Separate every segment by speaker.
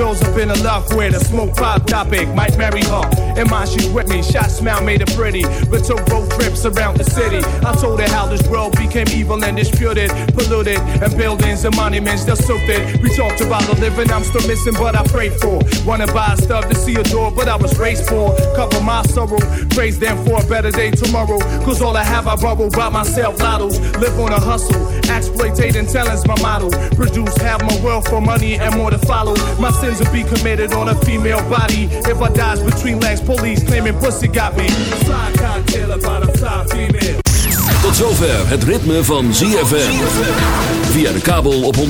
Speaker 1: girls up in the love with a smoke pop topic. Might marry her. In mind, she's with me. Shot smile made it pretty. But took road trips around the city. I told her how this world became evil and disputed, polluted, and buildings and monuments that soaked it. We talked about the living I'm still missing, but I prayed for. Wanna buy stuff to see a door, but I was raised for. Cover my sorrow, praise them for a better day tomorrow. Cause all I have, I borrow by myself. Lottos, live on a hustle. Exploitating talent's my model. Produce half my wealth for money and more to follow. My sins will be committed on a female body. If I dies between legs, police claiming pussy got me. Side cocktail about a side female.
Speaker 2: Tot zover het ritme van ZFM. Via de kabel op 104.5.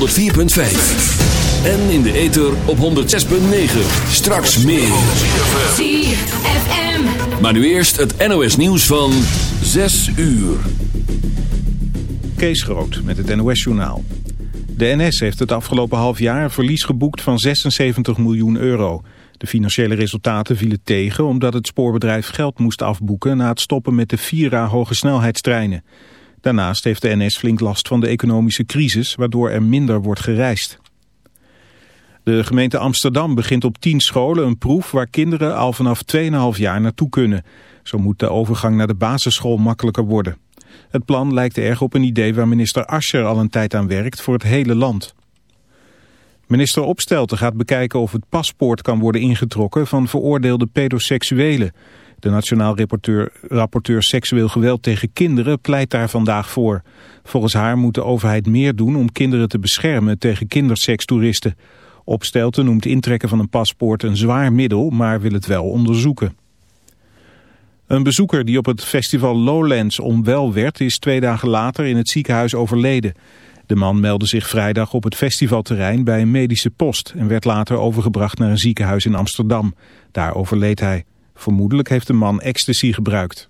Speaker 2: En in de ether op 106.9. Straks meer.
Speaker 3: ZFM.
Speaker 2: Maar nu eerst het NOS nieuws van 6 uur.
Speaker 4: Kees Groot met het NOS-journaal. De NS heeft het afgelopen half jaar verlies geboekt van 76 miljoen euro. De financiële resultaten vielen tegen omdat het spoorbedrijf geld moest afboeken... na het stoppen met de Vira hogesnelheidstreinen. Daarnaast heeft de NS flink last van de economische crisis... waardoor er minder wordt gereisd. De gemeente Amsterdam begint op 10 scholen een proef... waar kinderen al vanaf 2,5 jaar naartoe kunnen. Zo moet de overgang naar de basisschool makkelijker worden. Het plan lijkt erg op een idee waar minister Ascher al een tijd aan werkt voor het hele land. Minister Opstelten gaat bekijken of het paspoort kan worden ingetrokken van veroordeelde pedoseksuelen. De Nationaal rapporteur, rapporteur Seksueel Geweld tegen Kinderen pleit daar vandaag voor. Volgens haar moet de overheid meer doen om kinderen te beschermen tegen kindersekstoeristen. Opstelten noemt intrekken van een paspoort een zwaar middel, maar wil het wel onderzoeken. Een bezoeker die op het festival Lowlands onwel werd... is twee dagen later in het ziekenhuis overleden. De man meldde zich vrijdag op het festivalterrein bij een medische post... en werd later overgebracht naar een ziekenhuis in Amsterdam. Daar overleed hij. Vermoedelijk heeft de man ecstasy gebruikt.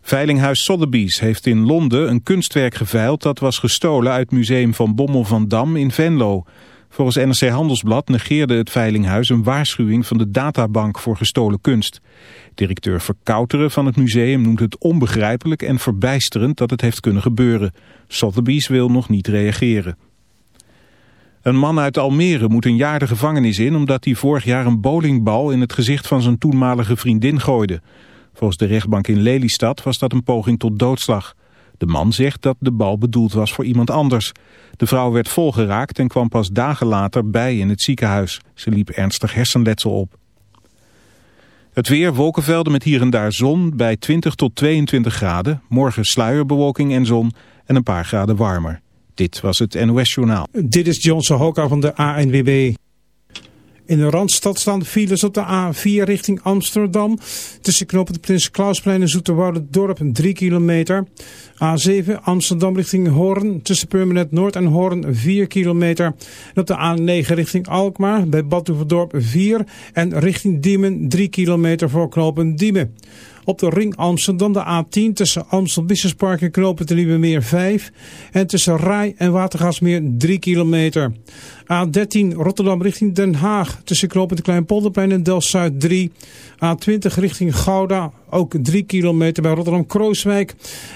Speaker 4: Veilinghuis Sotheby's heeft in Londen een kunstwerk geveild... dat was gestolen uit het museum van Bommel van Dam in Venlo... Volgens NRC Handelsblad negeerde het Veilinghuis een waarschuwing van de databank voor gestolen kunst. Directeur Verkouteren van het museum noemt het onbegrijpelijk en verbijsterend dat het heeft kunnen gebeuren. Sotheby's wil nog niet reageren. Een man uit Almere moet een jaar de gevangenis in omdat hij vorig jaar een bowlingbal in het gezicht van zijn toenmalige vriendin gooide. Volgens de rechtbank in Lelystad was dat een poging tot doodslag. De man zegt dat de bal bedoeld was voor iemand anders. De vrouw werd volgeraakt en kwam pas dagen later bij in het ziekenhuis. Ze liep ernstig hersenletsel op. Het weer, wolkenvelden met hier en daar zon bij 20 tot 22 graden. Morgen sluierbewolking en zon en een paar graden warmer. Dit was het NOS Journaal.
Speaker 5: Dit is Johnson Hoka van de ANWB. In de Randstad staan files op de A4 richting Amsterdam. Tussen de Prins Klausplein en Dorp 3 kilometer. A7 Amsterdam richting Hoorn. Tussen Permanent Noord en Hoorn 4 kilometer. En op de A9 richting Alkmaar bij Badhoevedorp 4. En richting Diemen 3 kilometer voor knopen Diemen. Op de ring Amsterdam de A10 tussen Amstel Business Park en Knopen de Nieuwe Meer 5. En tussen Rai en Watergasmeer 3 kilometer. A13 Rotterdam richting Den Haag tussen Knopen de Kleinpolderplein en Delft-Zuid 3. A20 richting Gouda ook 3 kilometer bij Rotterdam-Krooswijk.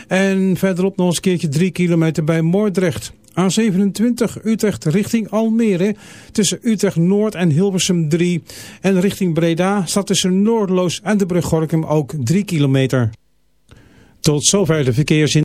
Speaker 5: En verderop nog eens een keertje 3 kilometer bij Moordrecht. A27 Utrecht richting Almere tussen Utrecht Noord en Hilversum 3. En richting Breda staat tussen Noordloos en de brug Gorkum ook 3 kilometer. Tot zover de verkeersin.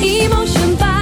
Speaker 6: 一梦生白。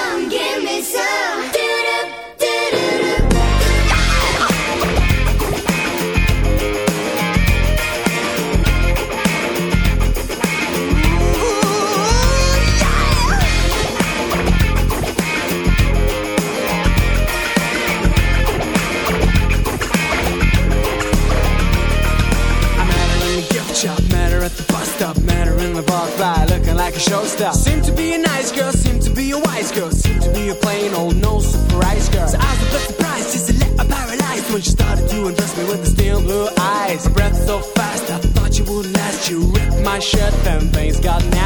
Speaker 7: Showstopper. Seem to be a nice girl, seem to be a wise girl, seem to be a plain old no surprise girl. So I was a bit surprised, just a little paralyzed when she started to undress me with the steel blue eyes. Her breath so fast, I thought you would last. You ripped my shirt, then things got nasty.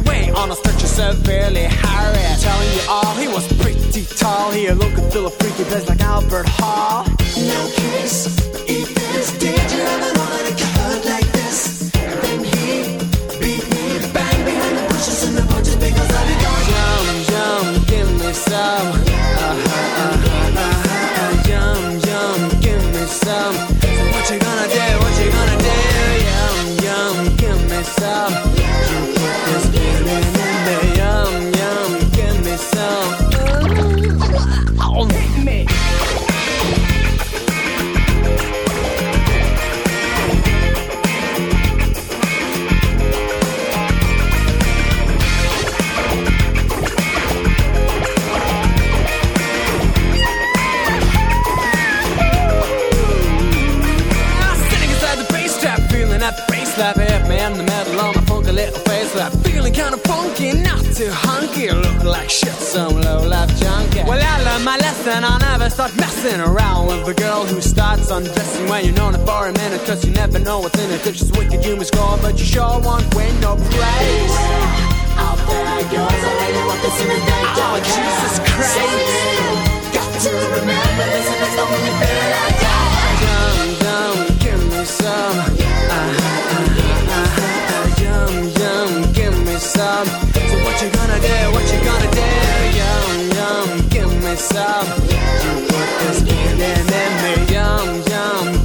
Speaker 7: Away on a stretcher severely harried. Telling you all, he was pretty tall. He looked and feel a freaky place like Albert Hall. No kiss, eat this. You lesson, I'll never start messing around with a girl who starts undressing when you're known her for a minute, cause you never know what's in it. If she's wicked, you must score, but you sure won't win no praise. Out there goes, I really want this in the day. Oh, Jesus Christ. Got to remember this, and it's the only thing I got. Yum, yum, give me some. Uh-huh, uh-huh, uh-huh. Yum, yum, give me some. So what you gonna do? What you gonna do? Me some. You put this feeling in me. Yum, yum,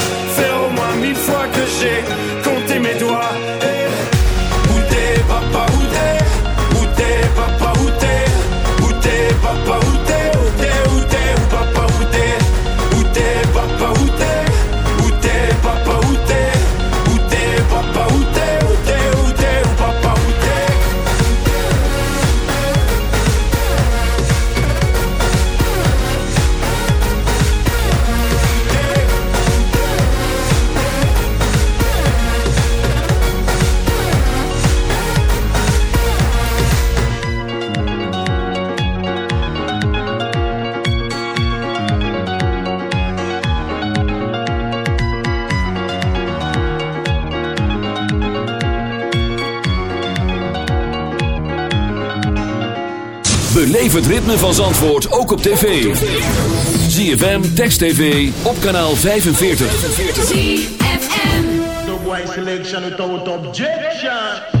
Speaker 2: van Zandvoort ook op tv. ZFM, Text TV, op kanaal 45.
Speaker 8: The white selection without objection.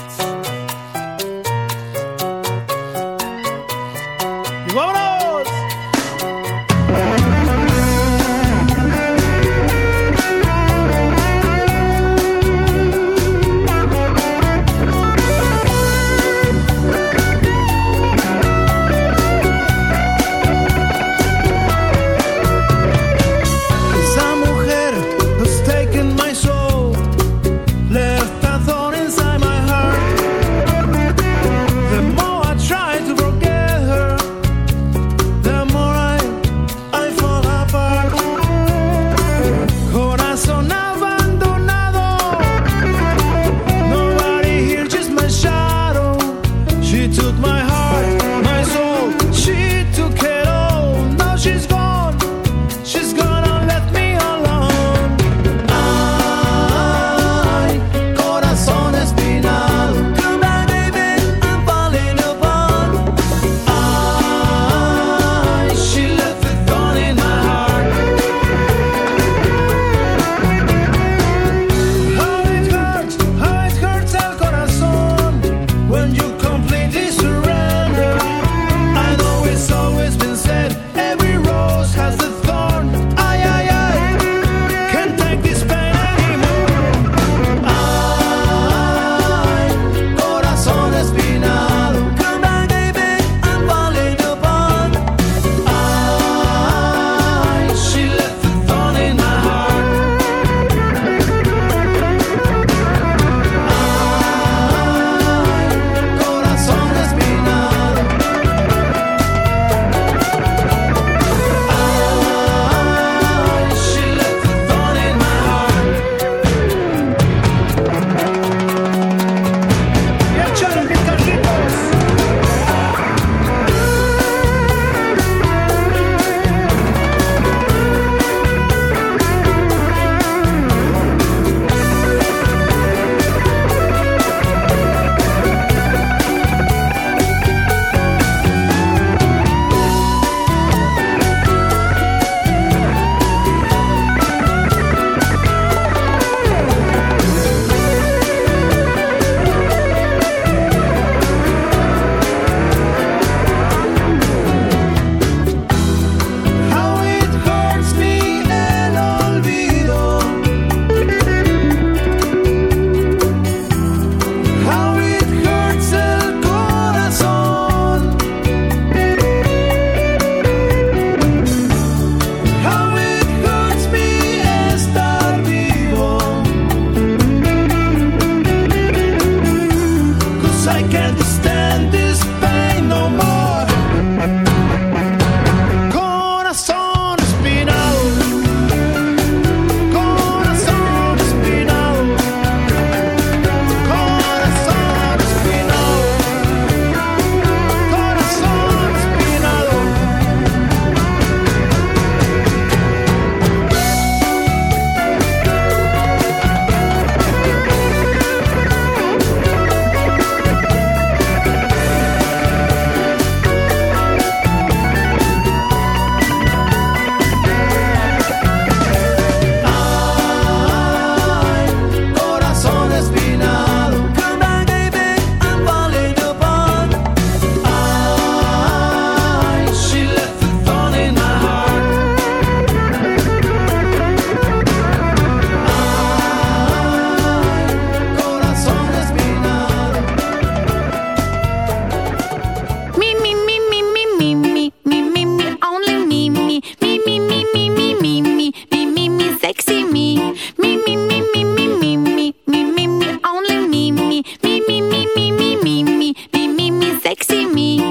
Speaker 9: sexy me.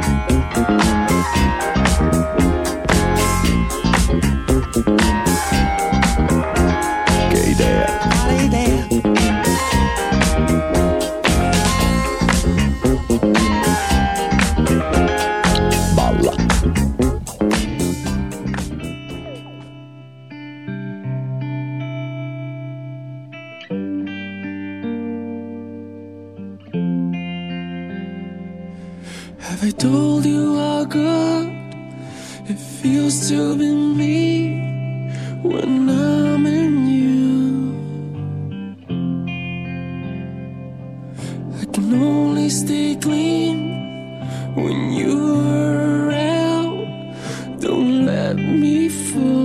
Speaker 7: Thank you. Can only stay clean when you're around. Don't let me fall.